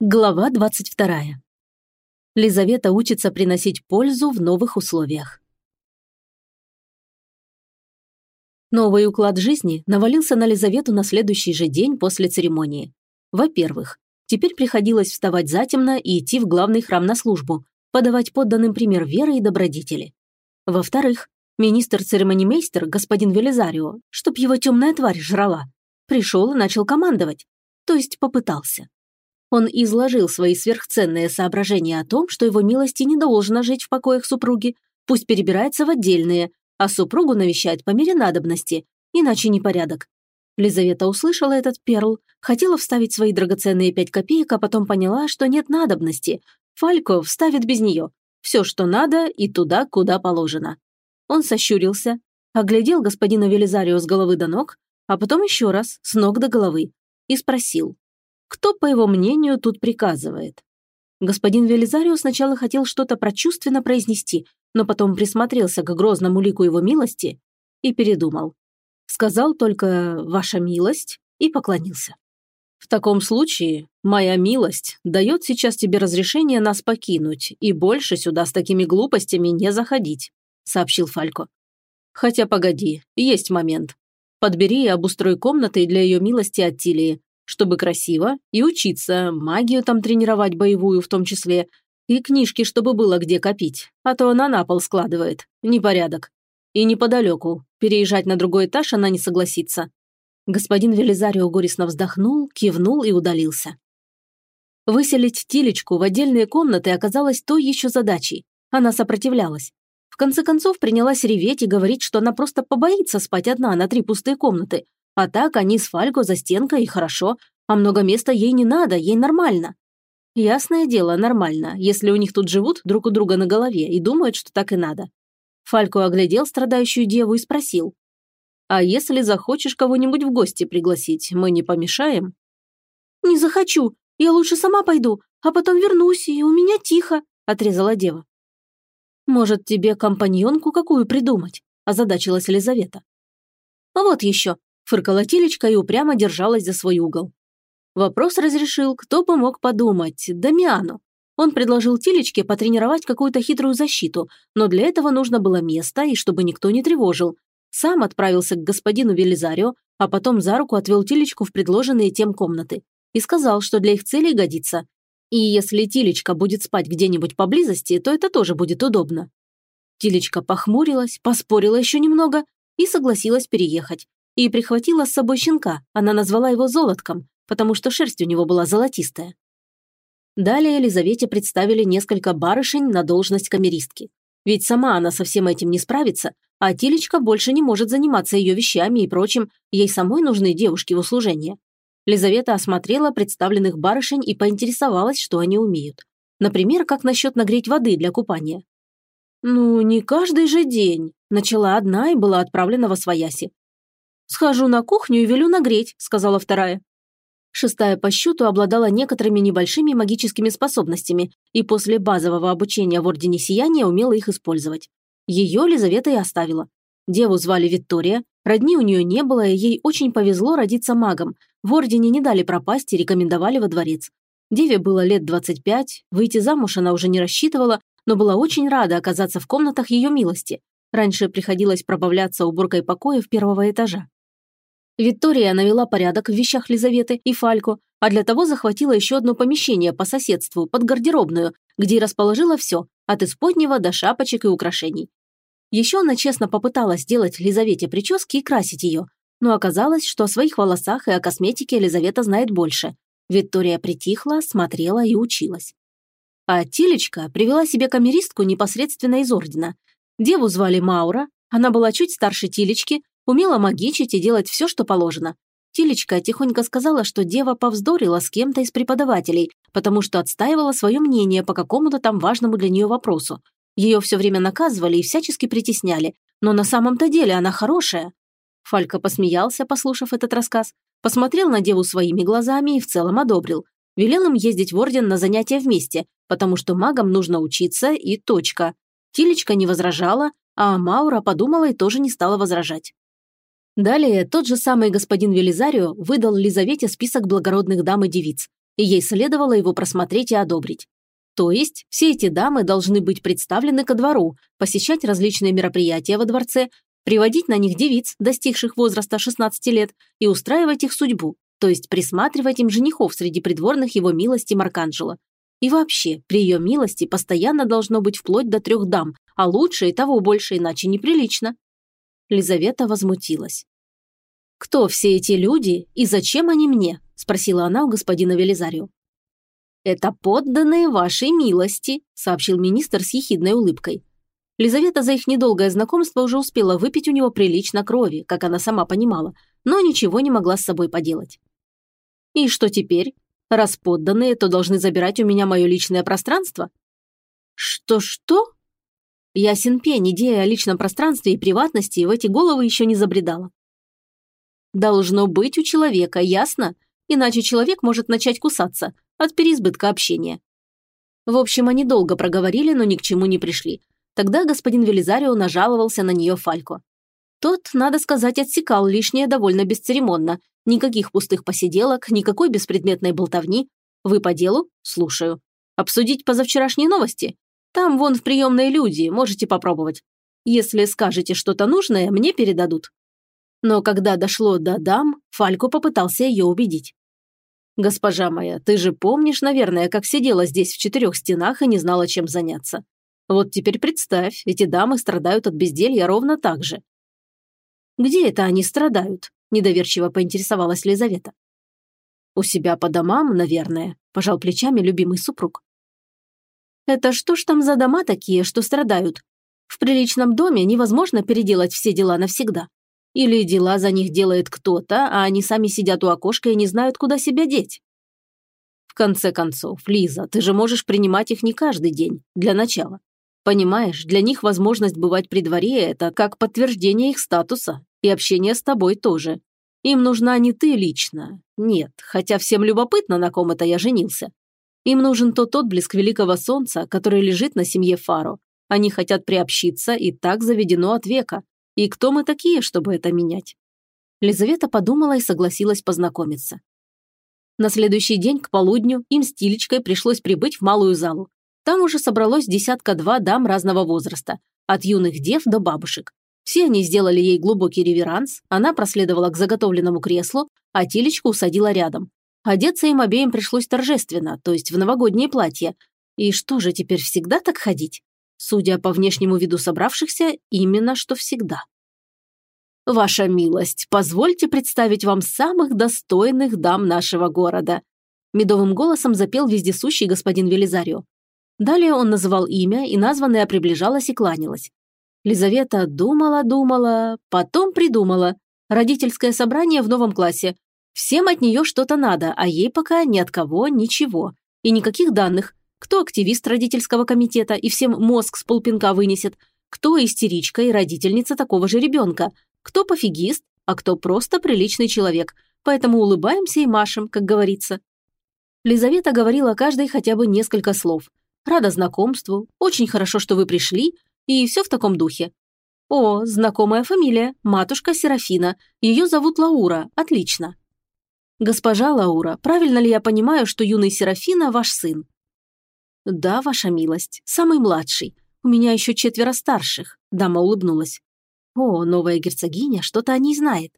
Глава 22. Лизавета учится приносить пользу в новых условиях. Новый уклад жизни навалился на Лизавету на следующий же день после церемонии. Во-первых, теперь приходилось вставать затемно и идти в главный храм на службу, подавать подданным пример веры и добродетели. Во-вторых, министр-церемонимейстер, господин Велизарио, чтоб его темная тварь жрала, пришел и начал командовать, то есть попытался. Он изложил свои сверхценные соображения о том, что его милости не должно жить в покоях супруги, пусть перебирается в отдельные, а супругу навещает по мере надобности, иначе непорядок. Лизавета услышала этот перл, хотела вставить свои драгоценные пять копеек, а потом поняла, что нет надобности. Фалько вставит без нее. Все, что надо, и туда, куда положено. Он сощурился, оглядел господина Велизарио с головы до ног, а потом еще раз, с ног до головы, и спросил. Кто, по его мнению, тут приказывает? Господин Велизарио сначала хотел что-то прочувственно произнести, но потом присмотрелся к грозному лику его милости и передумал. Сказал только «Ваша милость» и поклонился. «В таком случае моя милость дает сейчас тебе разрешение нас покинуть и больше сюда с такими глупостями не заходить», сообщил Фалько. «Хотя погоди, есть момент. Подбери и обустрой комнаты для ее милости Аттилии, чтобы красиво и учиться, магию там тренировать боевую в том числе, и книжки, чтобы было где копить, а то она на пол складывает. Непорядок. И неподалеку. Переезжать на другой этаж она не согласится. Господин Велизарио горестно вздохнул, кивнул и удалился. Выселить Тилечку в отдельные комнаты оказалось той еще задачей. Она сопротивлялась. В конце концов принялась реветь и говорить, что она просто побоится спать одна на три пустые комнаты, а так они с Фалько за стенкой и хорошо, а много места ей не надо, ей нормально. Ясное дело, нормально, если у них тут живут друг у друга на голове и думают, что так и надо. Фалько оглядел страдающую деву и спросил. «А если захочешь кого-нибудь в гости пригласить, мы не помешаем?» «Не захочу, я лучше сама пойду, а потом вернусь, и у меня тихо», – отрезала дева. «Может, тебе компаньонку какую придумать?» – озадачилась Елизавета. «Вот еще, Фыркала Тилечка и упрямо держалась за свой угол. Вопрос разрешил, кто бы мог подумать, Дамиану. Он предложил Тилечке потренировать какую-то хитрую защиту, но для этого нужно было место и чтобы никто не тревожил. Сам отправился к господину Велизарио, а потом за руку отвел Тилечку в предложенные тем комнаты и сказал, что для их целей годится. И если Тилечка будет спать где-нибудь поблизости, то это тоже будет удобно. Тилечка похмурилась, поспорила еще немного и согласилась переехать. И прихватила с собой щенка, она назвала его Золотком, потому что шерсть у него была золотистая. Далее Елизавете представили несколько барышень на должность камеристки. Ведь сама она со всем этим не справится, а Тилечка больше не может заниматься ее вещами и прочим, ей самой нужны девушки в услужение. Лизавета осмотрела представленных барышень и поинтересовалась, что они умеют. Например, как насчет нагреть воды для купания. «Ну, не каждый же день», – начала одна и была отправлена во свояси. «Схожу на кухню и велю нагреть», – сказала вторая. Шестая по счету обладала некоторыми небольшими магическими способностями и после базового обучения в Ордене Сияния умела их использовать. Ее Лизавета и оставила. Деву звали Виктория, родни у нее не было, и ей очень повезло родиться магом. В Ордене не дали пропасть и рекомендовали во дворец. Деве было лет 25, выйти замуж она уже не рассчитывала, но была очень рада оказаться в комнатах ее милости. Раньше приходилось пробавляться уборкой покоев первого этажа. Виктория навела порядок в вещах Лизаветы и Фалько, а для того захватила еще одно помещение по соседству, под гардеробную, где и расположила все, от исподнего до шапочек и украшений. Еще она честно попыталась сделать Лизавете прически и красить ее, но оказалось, что о своих волосах и о косметике Лизавета знает больше. Виктория притихла, смотрела и училась. А Тилечка привела себе камеристку непосредственно из ордена. Деву звали Маура, она была чуть старше Тилечки, Умела магичить и делать все, что положено. Тилечка тихонько сказала, что дева повздорила с кем-то из преподавателей, потому что отстаивала свое мнение по какому-то там важному для нее вопросу. Ее все время наказывали и всячески притесняли, но на самом-то деле она хорошая. Фалька посмеялся, послушав этот рассказ, посмотрел на деву своими глазами и в целом одобрил. Велел им ездить в Орден на занятия вместе, потому что магам нужно учиться и точка. Тилечка не возражала, а Маура подумала и тоже не стала возражать. Далее тот же самый господин Велизарио выдал Лизавете список благородных дам и девиц. и ей следовало его просмотреть и одобрить. То есть все эти дамы должны быть представлены ко двору, посещать различные мероприятия во дворце, приводить на них девиц, достигших возраста 16 лет, и устраивать их судьбу, то есть присматривать им женихов среди придворных его милости Марканджела. И вообще, при ее милости постоянно должно быть вплоть до трех дам, а лучше и того больше, иначе неприлично. Лизавета возмутилась. «Кто все эти люди и зачем они мне?» – спросила она у господина Велизарио. «Это подданные вашей милости», – сообщил министр с ехидной улыбкой. Лизавета за их недолгое знакомство уже успела выпить у него прилично крови, как она сама понимала, но ничего не могла с собой поделать. «И что теперь? Раз подданные, то должны забирать у меня мое личное пространство?» «Что-что?» Ясен пень, идея о личном пространстве и приватности в эти головы еще не забредала. «Должно быть у человека, ясно? Иначе человек может начать кусаться от переизбытка общения». В общем, они долго проговорили, но ни к чему не пришли. Тогда господин Велизарио нажаловался на нее Фалько. Тот, надо сказать, отсекал лишнее довольно бесцеремонно. Никаких пустых посиделок, никакой беспредметной болтовни. Вы по делу? Слушаю. Обсудить позавчерашние новости? Там вон в приемной люди, можете попробовать. Если скажете что-то нужное, мне передадут. Но когда дошло до дам, Фалько попытался ее убедить. «Госпожа моя, ты же помнишь, наверное, как сидела здесь в четырех стенах и не знала, чем заняться. Вот теперь представь, эти дамы страдают от безделья ровно так же». «Где это они страдают?» – недоверчиво поинтересовалась Лизавета. «У себя по домам, наверное», – пожал плечами любимый супруг. «Это что ж там за дома такие, что страдают? В приличном доме невозможно переделать все дела навсегда. Или дела за них делает кто-то, а они сами сидят у окошка и не знают, куда себя деть. В конце концов, Лиза, ты же можешь принимать их не каждый день, для начала. Понимаешь, для них возможность бывать при дворе – это как подтверждение их статуса, и общение с тобой тоже. Им нужна не ты лично. Нет, хотя всем любопытно, на ком это я женился. Им нужен тот отблеск великого солнца, который лежит на семье Фаро. Они хотят приобщиться, и так заведено от века. И кто мы такие, чтобы это менять? Лизавета подумала и согласилась познакомиться. На следующий день к полудню им с Тилечкой пришлось прибыть в малую залу. Там уже собралось десятка-два дам разного возраста, от юных дев до бабушек. Все они сделали ей глубокий реверанс, она проследовала к заготовленному креслу, а Тилечку усадила рядом. Одеться им обеим пришлось торжественно, то есть в новогоднее платье. И что же, теперь всегда так ходить? Судя по внешнему виду собравшихся, именно что всегда. «Ваша милость, позвольте представить вам самых достойных дам нашего города», медовым голосом запел вездесущий господин Велизарио. Далее он называл имя, и названная приближалась и кланялась. Лизавета думала-думала, потом придумала. Родительское собрание в новом классе. Всем от нее что-то надо, а ей пока ни от кого ничего. И никаких данных. Кто активист родительского комитета и всем мозг с полпинка вынесет, кто истеричка и родительница такого же ребенка, кто пофигист, а кто просто приличный человек. Поэтому улыбаемся и машем, как говорится. Лизавета говорила каждой хотя бы несколько слов. Рада знакомству, очень хорошо, что вы пришли, и все в таком духе. О, знакомая фамилия, матушка Серафина, ее зовут Лаура, отлично. Госпожа Лаура, правильно ли я понимаю, что юный Серафина ваш сын? «Да, ваша милость, самый младший. У меня еще четверо старших», – дама улыбнулась. «О, новая герцогиня что-то о ней знает».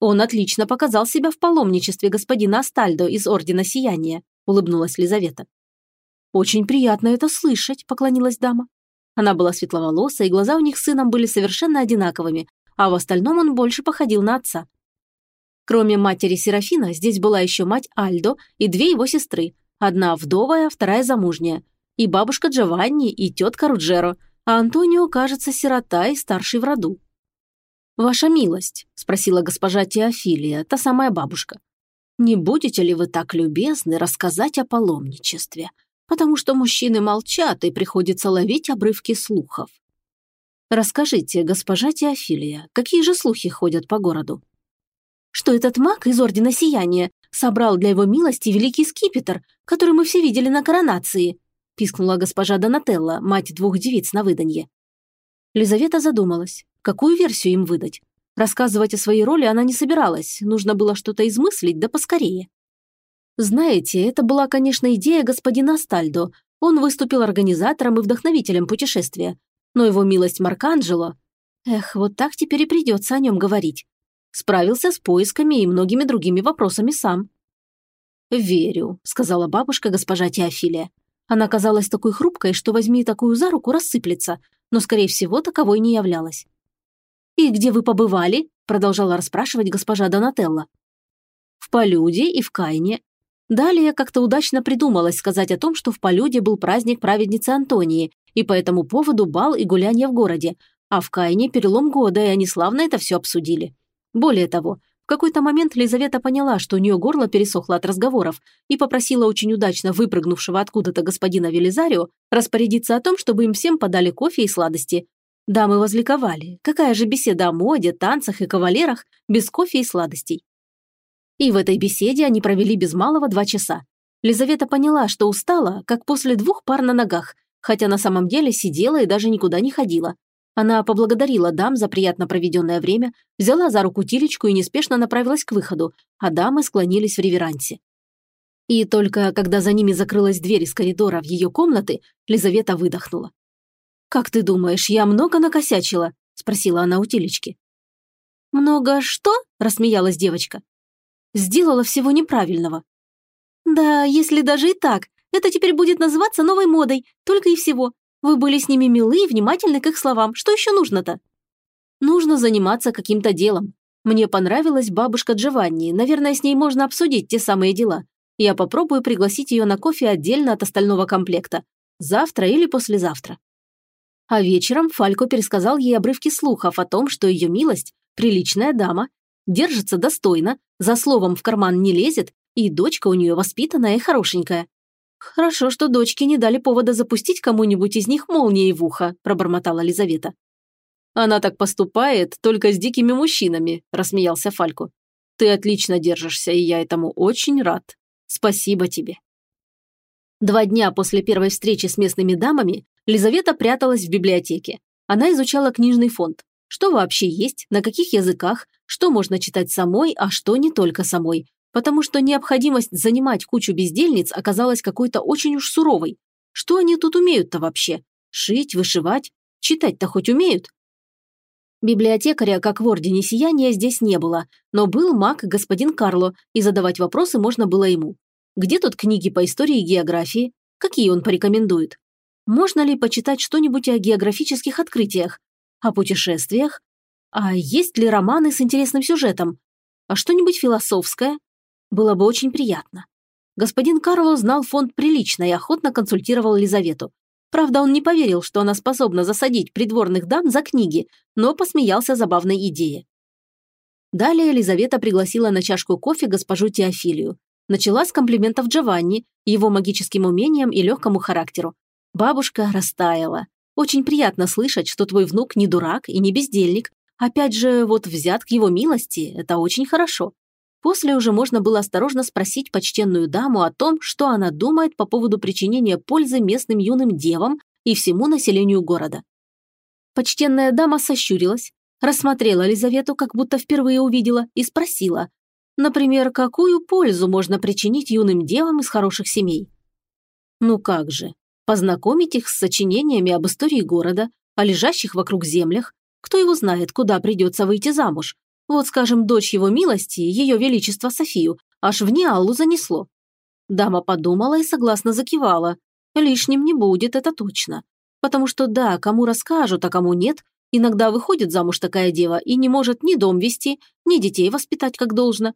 «Он отлично показал себя в паломничестве господина Астальдо из Ордена Сияния», – улыбнулась Лизавета. «Очень приятно это слышать», – поклонилась дама. Она была светловолоса, и глаза у них с сыном были совершенно одинаковыми, а в остальном он больше походил на отца. Кроме матери Серафина, здесь была еще мать Альдо и две его сестры – Одна вдовая, вторая замужняя. И бабушка Джованни, и тетка Руджеро. А Антонио, кажется, сирота и старший в роду. «Ваша милость», – спросила госпожа Теофилия, та самая бабушка. «Не будете ли вы так любезны рассказать о паломничестве? Потому что мужчины молчат, и приходится ловить обрывки слухов». «Расскажите, госпожа Теофилия, какие же слухи ходят по городу?» «Что этот маг из Ордена Сияния собрал для его милости великий скипетр, который мы все видели на коронации», пискнула госпожа Донателла, мать двух девиц на выданье. Лизавета задумалась, какую версию им выдать. Рассказывать о своей роли она не собиралась, нужно было что-то измыслить, да поскорее. Знаете, это была, конечно, идея господина Стальдо. Он выступил организатором и вдохновителем путешествия. Но его милость Марканджело... Эх, вот так теперь и придется о нем говорить. Справился с поисками и многими другими вопросами сам. «Верю», — сказала бабушка госпожа Теофилия. Она казалась такой хрупкой, что возьми такую за руку, рассыплется, но, скорее всего, таковой не являлась. «И где вы побывали?» – продолжала расспрашивать госпожа Донателла. «В Полюде и в Кайне. Далее как-то удачно придумалось сказать о том, что в Полюде был праздник праведницы Антонии, и по этому поводу бал и гулянье в городе, а в Кайне перелом года, и они славно это все обсудили. Более того, в какой-то момент Лизавета поняла, что у нее горло пересохло от разговоров, и попросила очень удачно выпрыгнувшего откуда-то господина Велизарио распорядиться о том, чтобы им всем подали кофе и сладости. Дамы возликовали. Какая же беседа о моде, танцах и кавалерах без кофе и сладостей? И в этой беседе они провели без малого два часа. Лизавета поняла, что устала, как после двух пар на ногах, хотя на самом деле сидела и даже никуда не ходила. Она поблагодарила дам за приятно проведенное время, взяла за руку Тилечку и неспешно направилась к выходу, а дамы склонились в реверансе. И только когда за ними закрылась дверь из коридора в ее комнаты, Лизавета выдохнула. «Как ты думаешь, я много накосячила?» – спросила она у Тилечки. «Много что?» – рассмеялась девочка. «Сделала всего неправильного». «Да, если даже и так, это теперь будет называться новой модой, только и всего. Вы были с ними милы и внимательны к их словам. Что еще нужно-то?» «Нужно заниматься каким-то делом. Мне понравилась бабушка Джованни. Наверное, с ней можно обсудить те самые дела. Я попробую пригласить ее на кофе отдельно от остального комплекта. Завтра или послезавтра». А вечером Фалько пересказал ей обрывки слухов о том, что ее милость – приличная дама, держится достойно, за словом в карман не лезет, и дочка у нее воспитанная и хорошенькая. «Хорошо, что дочки не дали повода запустить кому-нибудь из них молнией в ухо», – пробормотала Лизавета. «Она так поступает только с дикими мужчинами», – рассмеялся Фальку. «Ты отлично держишься, и я этому очень рад. Спасибо тебе». Два дня после первой встречи с местными дамами Лизавета пряталась в библиотеке. Она изучала книжный фонд. Что вообще есть, на каких языках, что можно читать самой, а что не только самой, потому что необходимость занимать кучу бездельниц оказалась какой-то очень уж суровой. Что они тут умеют-то вообще? Шить, вышивать? Читать-то хоть умеют? Библиотекаря, как в Ордене Сияния, здесь не было, но был маг господин Карло, и задавать вопросы можно было ему. Где тут книги по истории и географии? Какие он порекомендует? Можно ли почитать что-нибудь о географических открытиях? О путешествиях? А есть ли романы с интересным сюжетом? А что-нибудь философское? Было бы очень приятно. Господин Карло знал фонд прилично и охотно консультировал Лизавету. Правда, он не поверил, что она способна засадить придворных дам за книги, но посмеялся забавной идее. Далее Елизавета пригласила на чашку кофе госпожу Теофилию. Начала с комплиментов Джованни, его магическим умениям и легкому характеру. Бабушка растаяла. Очень приятно слышать, что твой внук не дурак и не бездельник. Опять же, вот взят к его милости – это очень хорошо. После уже можно было осторожно спросить почтенную даму о том, что она думает по поводу причинения пользы местным юным девам и всему населению города. Почтенная дама сощурилась, рассмотрела Лизавету, как будто впервые увидела, и спросила, например, какую пользу можно причинить юным девам из хороших семей. Ну как же, познакомить их с сочинениями об истории города, о лежащих вокруг землях, кто его знает, куда придется выйти замуж, вот, скажем, дочь его милости, ее величество Софию, аж в Неаллу занесло. Дама подумала и согласно закивала. Лишним не будет, это точно. Потому что да, кому расскажут, а кому нет, иногда выходит замуж такая дева и не может ни дом вести, ни детей воспитать как должно.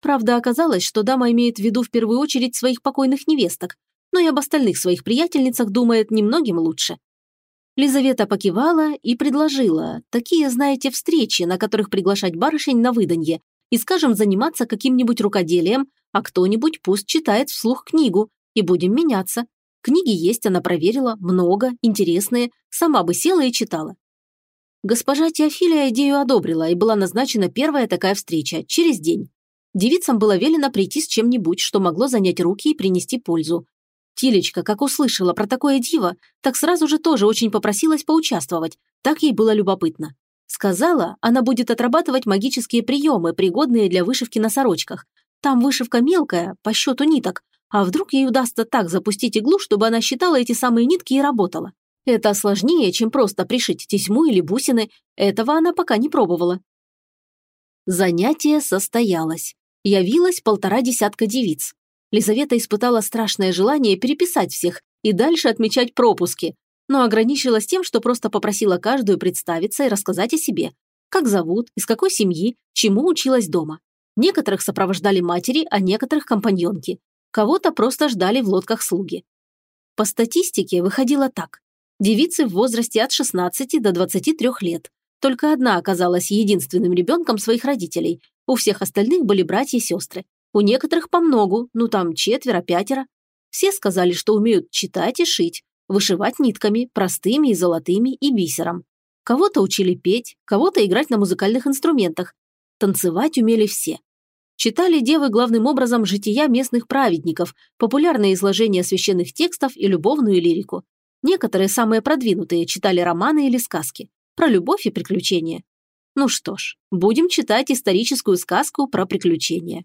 Правда, оказалось, что дама имеет в виду в первую очередь своих покойных невесток, но и об остальных своих приятельницах думает немногим лучше. Лизавета покивала и предложила такие, знаете, встречи, на которых приглашать барышень на выданье и, скажем, заниматься каким-нибудь рукоделием, а кто-нибудь пусть читает вслух книгу, и будем меняться. Книги есть, она проверила, много, интересные, сама бы села и читала. Госпожа Теофилия идею одобрила, и была назначена первая такая встреча, через день. Девицам было велено прийти с чем-нибудь, что могло занять руки и принести пользу. Тилечка, как услышала про такое диво, так сразу же тоже очень попросилась поучаствовать, так ей было любопытно. Сказала, она будет отрабатывать магические приемы, пригодные для вышивки на сорочках. Там вышивка мелкая, по счету ниток, а вдруг ей удастся так запустить иглу, чтобы она считала эти самые нитки и работала? Это сложнее, чем просто пришить тесьму или бусины, этого она пока не пробовала. Занятие состоялось. Явилось полтора десятка девиц. Лизавета испытала страшное желание переписать всех и дальше отмечать пропуски, но ограничилась тем, что просто попросила каждую представиться и рассказать о себе. Как зовут, из какой семьи, чему училась дома. Некоторых сопровождали матери, а некоторых компаньонки. Кого-то просто ждали в лодках слуги. По статистике выходило так. Девицы в возрасте от 16 до 23 лет. Только одна оказалась единственным ребенком своих родителей. У всех остальных были братья и сестры. У некоторых по многу, ну там четверо-пятеро. Все сказали, что умеют читать и шить, вышивать нитками, простыми и золотыми, и бисером. Кого-то учили петь, кого-то играть на музыкальных инструментах. Танцевать умели все. Читали девы главным образом жития местных праведников, популярные изложения священных текстов и любовную лирику. Некоторые самые продвинутые читали романы или сказки про любовь и приключения. Ну что ж, будем читать историческую сказку про приключения.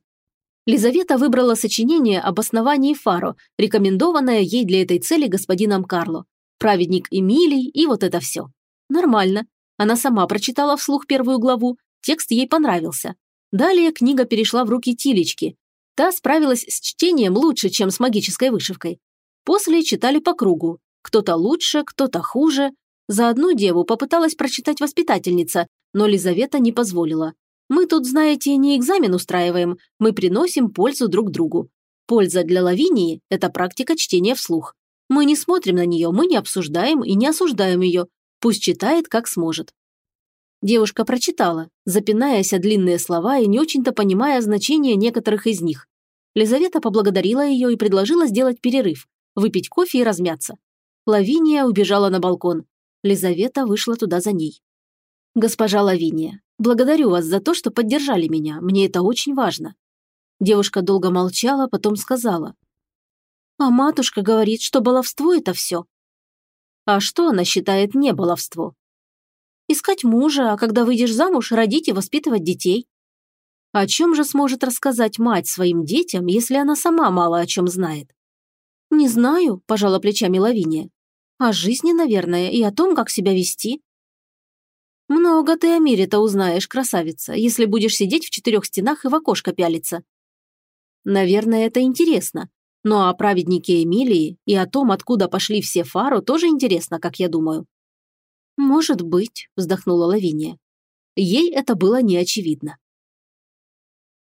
Лизавета выбрала сочинение об основании Фаро, рекомендованное ей для этой цели господином Карло. Праведник Эмилий и вот это все. Нормально. Она сама прочитала вслух первую главу, текст ей понравился. Далее книга перешла в руки Тилечки. Та справилась с чтением лучше, чем с магической вышивкой. После читали по кругу. Кто-то лучше, кто-то хуже. За одну деву попыталась прочитать воспитательница, но Лизавета не позволила. Мы тут, знаете, не экзамен устраиваем, мы приносим пользу друг другу. Польза для Лавинии – это практика чтения вслух. Мы не смотрим на нее, мы не обсуждаем и не осуждаем ее. Пусть читает, как сможет. Девушка прочитала, запинаясь о длинные слова и не очень-то понимая значение некоторых из них. Лизавета поблагодарила ее и предложила сделать перерыв, выпить кофе и размяться. Лавиния убежала на балкон. Лизавета вышла туда за ней. «Госпожа Лавиния, благодарю вас за то, что поддержали меня. Мне это очень важно». Девушка долго молчала, потом сказала. «А матушка говорит, что баловство – это все. А что она считает не баловство? Искать мужа, а когда выйдешь замуж, родить и воспитывать детей. О чем же сможет рассказать мать своим детям, если она сама мало о чем знает? Не знаю, пожала плечами Лавиния. О жизни, наверное, и о том, как себя вести. Много ты о мире-то узнаешь, красавица, если будешь сидеть в четырех стенах и в окошко пялиться. Наверное, это интересно, но о праведнике Эмилии и о том, откуда пошли все Фаро, тоже интересно, как я думаю». «Может быть», – вздохнула Лавиния. Ей это было не очевидно.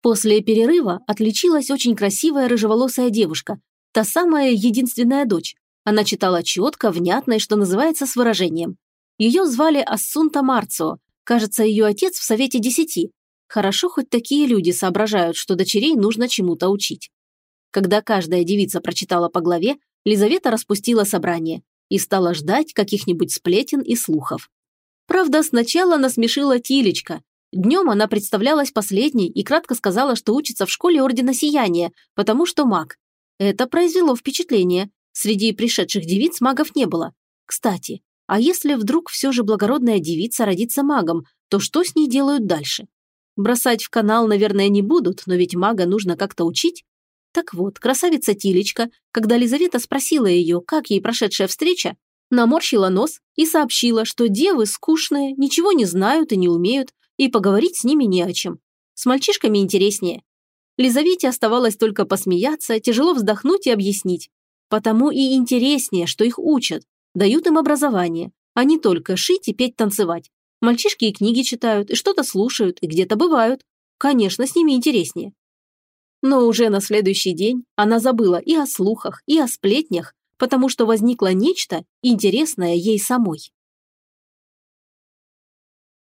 После перерыва отличилась очень красивая рыжеволосая девушка, та самая единственная дочь. Она читала четко, внятно и, что называется, с выражением. Ее звали Ассунта Марцио. Кажется, ее отец в Совете Десяти. Хорошо, хоть такие люди соображают, что дочерей нужно чему-то учить. Когда каждая девица прочитала по главе, Лизавета распустила собрание и стала ждать каких-нибудь сплетен и слухов. Правда, сначала насмешила Тилечка. Днем она представлялась последней и кратко сказала, что учится в школе Ордена Сияния, потому что маг. Это произвело впечатление. Среди пришедших девиц магов не было. Кстати, а если вдруг все же благородная девица родится магом, то что с ней делают дальше? Бросать в канал, наверное, не будут, но ведь мага нужно как-то учить. Так вот, красавица Тилечка, когда Лизавета спросила ее, как ей прошедшая встреча, наморщила нос и сообщила, что девы скучные, ничего не знают и не умеют, и поговорить с ними не о чем. С мальчишками интереснее. Лизавете оставалось только посмеяться, тяжело вздохнуть и объяснить. Потому и интереснее, что их учат, дают им образование, а не только шить и петь танцевать. Мальчишки и книги читают, и что-то слушают, и где-то бывают. Конечно, с ними интереснее. Но уже на следующий день она забыла и о слухах, и о сплетнях, потому что возникло нечто интересное ей самой.